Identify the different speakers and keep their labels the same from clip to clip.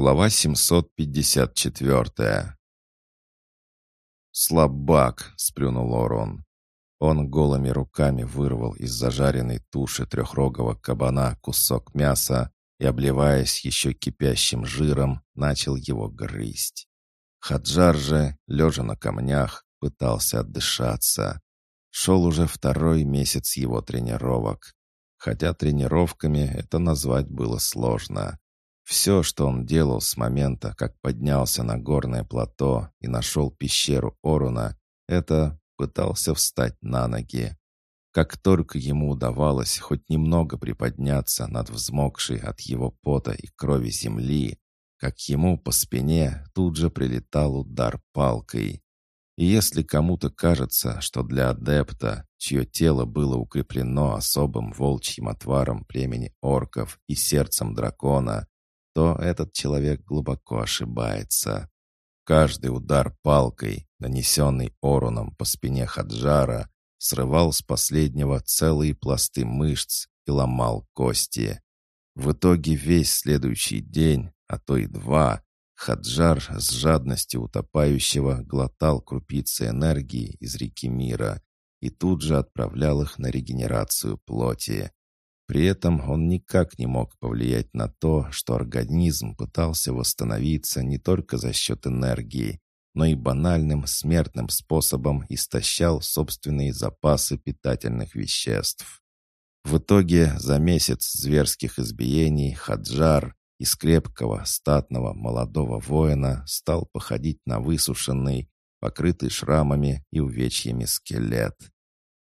Speaker 1: Глава 754 «Слабак!» — сплюнул Орон. Он голыми руками вырвал из зажаренной туши трехрогого кабана кусок мяса и, обливаясь еще кипящим жиром, начал его грызть. Хаджар же, лежа на камнях, пытался отдышаться. Шел уже второй месяц его тренировок. Хотя тренировками это назвать было сложно. Все, что он делал с момента, как поднялся на горное плато и нашел пещеру Оруна, это пытался встать на ноги. Как только ему удавалось хоть немного приподняться над взмокшей от его пота и крови земли, как ему по спине тут же прилетал удар палкой. И если кому-то кажется, что для адепта, чье тело было укреплено особым волчьим отваром племени орков и сердцем дракона, то этот человек глубоко ошибается. Каждый удар палкой, нанесенный Оруном по спине Хаджара, срывал с последнего целые пласты мышц и ломал кости. В итоге весь следующий день, а то и два, Хаджар с жадностью утопающего глотал крупицы энергии из реки мира и тут же отправлял их на регенерацию плоти. При этом он никак не мог повлиять на то, что организм пытался восстановиться не только за счет энергии, но и банальным смертным способом истощал собственные запасы питательных веществ. В итоге за месяц зверских избиений Хаджар из крепкого, статного молодого воина стал походить на высушенный, покрытый шрамами и увечьями скелет.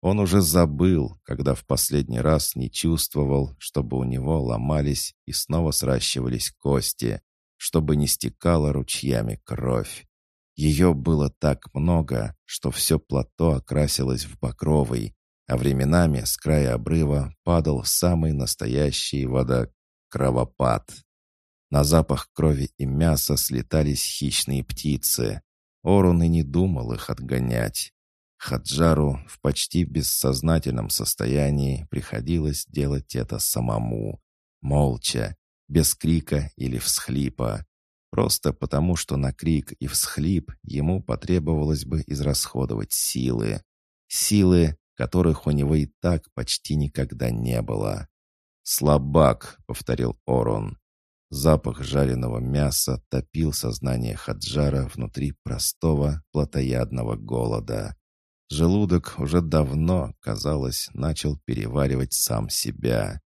Speaker 1: Он уже забыл, когда в последний раз не чувствовал, чтобы у него ломались и снова сращивались кости, чтобы не стекала ручьями кровь. Ее было так много, что все плато окрасилось в багровый, а временами с края обрыва падал самый настоящий водокровопад. На запах крови и мяса слетались хищные птицы. Орун и не думал их отгонять. Хаджару в почти бессознательном состоянии приходилось делать это самому, молча, без крика или всхлипа. Просто потому, что на крик и всхлип ему потребовалось бы израсходовать силы. Силы, которых у него и так почти никогда не было. «Слабак», — повторил Орон. Запах жареного мяса топил сознание Хаджара внутри простого, плотоядного голода. Желудок уже давно, казалось, начал переваривать сам себя.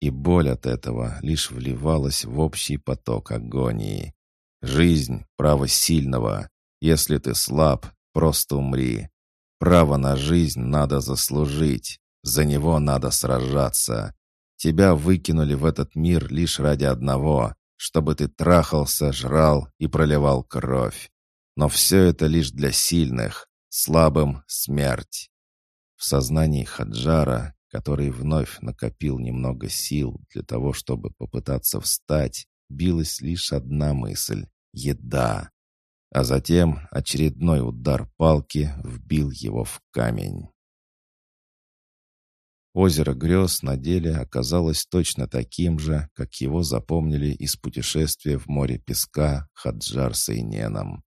Speaker 1: И боль от этого лишь вливалась в общий поток агонии. Жизнь — право сильного. Если ты слаб, просто умри. Право на жизнь надо заслужить. За него надо сражаться. Тебя выкинули в этот мир лишь ради одного, чтобы ты трахался, жрал и проливал кровь. Но все это лишь для сильных, слабым — смерть. В сознании Хаджара, который вновь накопил немного сил для того, чтобы попытаться встать, билась лишь одна мысль — еда. А затем очередной удар палки вбил его в камень. Озеро грез на деле оказалось точно таким же, как его запомнили из путешествия в море песка Хаджар с Эйненом.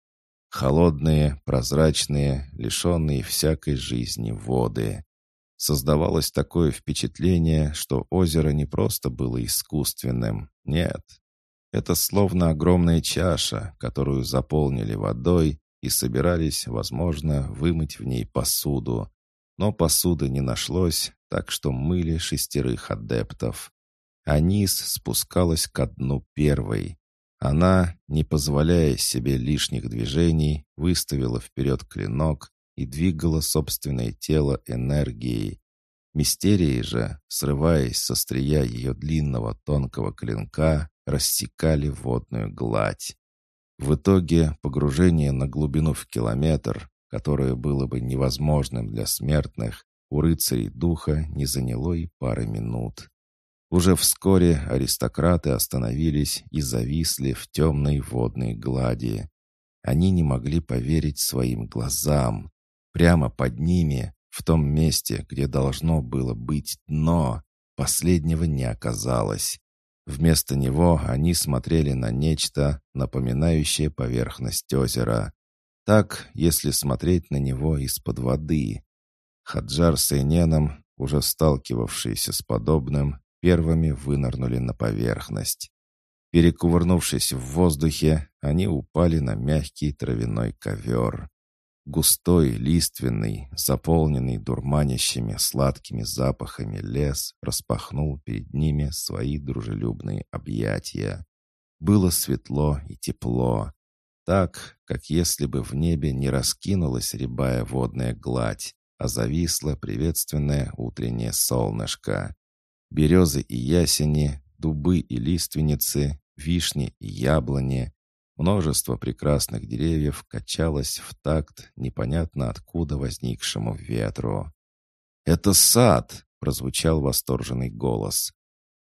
Speaker 1: Холодные, прозрачные, лишенные всякой жизни воды. Создавалось такое впечатление, что озеро не просто было искусственным. Нет. Это словно огромная чаша, которую заполнили водой и собирались, возможно, вымыть в ней посуду. Но посуды не нашлось, так что мыли шестерых адептов. А низ спускалась ко дну первой. Она, не позволяя себе лишних движений, выставила вперед клинок и двигала собственное тело энергией. Мистерии же, срываясь со стрия ее длинного тонкого клинка, рассекали водную гладь. В итоге погружение на глубину в километр, которое было бы невозможным для смертных, у рыцарей духа не заняло и пары минут. Уже вскоре аристократы остановились и зависли в темной водной глади. Они не могли поверить своим глазам. Прямо под ними, в том месте, где должно было быть дно, последнего не оказалось. Вместо него они смотрели на нечто, напоминающее поверхность озера. Так, если смотреть на него из-под воды. Хаджар с Эйненом, уже сталкивавшиеся с подобным, первыми вынырнули на поверхность. Перекувырнувшись в воздухе, они упали на мягкий травяной ковер. Густой, лиственный, заполненный дурманящими сладкими запахами лес распахнул перед ними свои дружелюбные объятия. Было светло и тепло, так, как если бы в небе не раскинулась рябая водная гладь, а зависло приветственное утреннее солнышко. Березы и ясени, дубы и лиственницы, вишни и яблони, Множество прекрасных деревьев качалось в такт непонятно откуда возникшему ветру. «Это сад!» — прозвучал восторженный голос.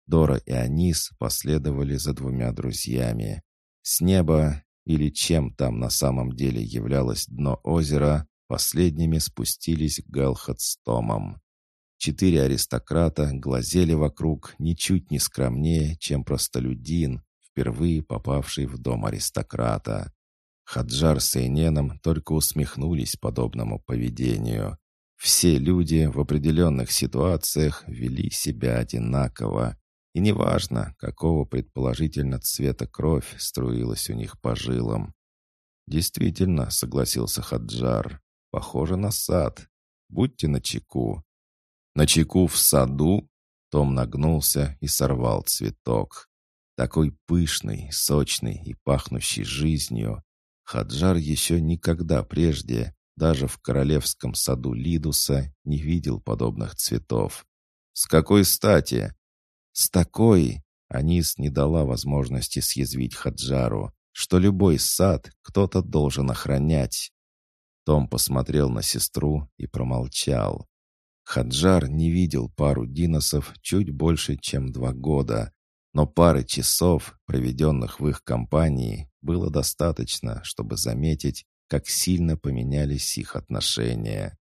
Speaker 1: Дора и Анис последовали за двумя друзьями. С неба, или чем там на самом деле являлось дно озера, последними спустились Галхат с Томом. Четыре аристократа глазели вокруг ничуть не скромнее, чем простолюдин, впервые попавший в дом аристократа. Хаджар с Эйненом только усмехнулись подобному поведению. Все люди в определенных ситуациях вели себя одинаково, и неважно, какого предположительно цвета кровь струилась у них по жилам. «Действительно», — согласился Хаджар, — «похоже на сад. Будьте начеку». «Начеку в саду?» Том нагнулся и сорвал цветок. Такой пышный, сочный и пахнущий жизнью. Хаджар еще никогда прежде, даже в королевском саду Лидуса, не видел подобных цветов. «С какой стати?» «С такой!» Анис не дала возможности съязвить Хаджару, что любой сад кто-то должен охранять. Том посмотрел на сестру и промолчал. Хаджар не видел пару диносов чуть больше, чем два года, но пары часов, проведенных в их компании, было достаточно, чтобы заметить, как сильно поменялись их отношения.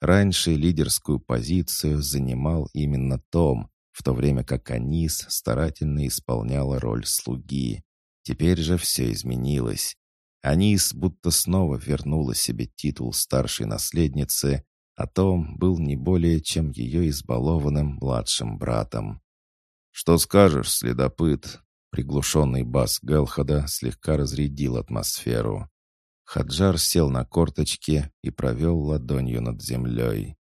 Speaker 1: Раньше лидерскую позицию занимал именно Том, в то время как Анис старательно исполняла роль слуги. Теперь же все изменилось. Анис будто снова вернула себе титул старшей наследницы, а Том был не более чем ее избалованным младшим братом. «Что скажешь, следопыт?» Приглушенный бас Гелхада слегка разрядил атмосферу. Хаджар сел на корточки и провел ладонью над землей.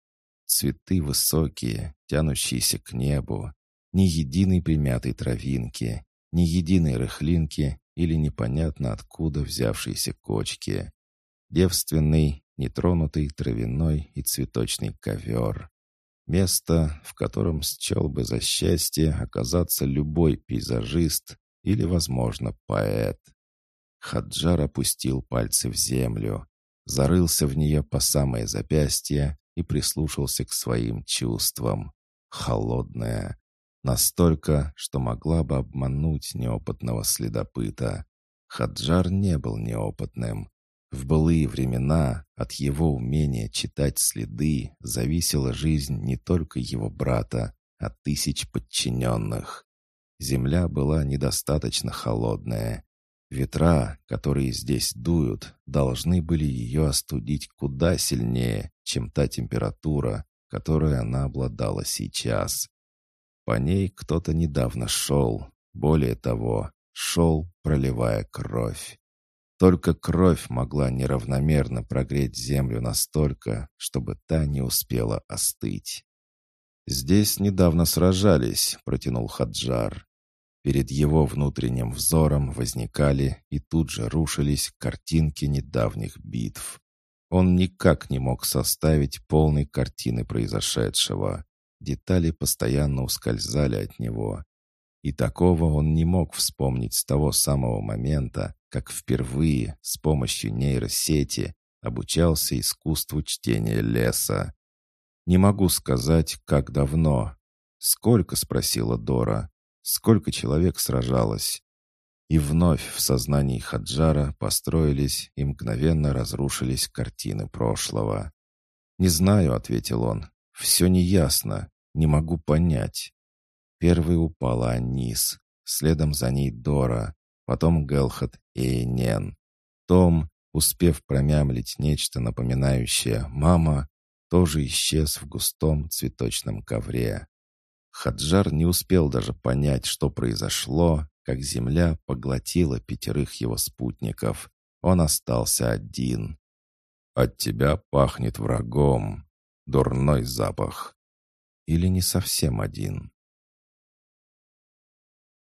Speaker 1: Цветы высокие, тянущиеся к небу. Ни единой примятой травинки, ни единой рыхлинки или непонятно откуда взявшейся кочки. Девственный, нетронутый травяной и цветочный ковер. Место, в котором счел бы за счастье оказаться любой пейзажист или, возможно, поэт. Хаджар опустил пальцы в землю, зарылся в нее по самое запястье и прислушался к своим чувствам. Холодная. Настолько, что могла бы обмануть неопытного следопыта. Хаджар не был неопытным. В былые времена от его умения читать следы зависела жизнь не только его брата, а тысяч подчиненных. Земля была недостаточно холодная. Ветра, которые здесь дуют, должны были ее остудить куда сильнее, чем та температура, которой она обладала сейчас. По ней кто-то недавно шел, более того, шел, проливая кровь. Только кровь могла неравномерно прогреть землю настолько, чтобы та не успела остыть. «Здесь недавно сражались», — протянул Хаджар. Перед его внутренним взором возникали и тут же рушились картинки недавних битв. Он никак не мог составить полной картины произошедшего. Детали постоянно ускользали от него. И такого он не мог вспомнить с того самого момента, как впервые с помощью нейросети обучался искусству чтения леса. «Не могу сказать, как давно». «Сколько?» — спросила Дора. «Сколько человек сражалось?» И вновь в сознании Хаджара построились и мгновенно разрушились картины прошлого. «Не знаю», — ответил он. «Все неясно. Не могу понять». Первой упала Анис. следом за ней Дора, потом Гелхат и Энен. Том, успев промямлить нечто напоминающее «мама», тоже исчез в густом цветочном ковре. Хаджар не успел даже понять, что произошло, как земля поглотила пятерых его спутников. Он остался один. «От тебя пахнет врагом. Дурной запах». Или не совсем один.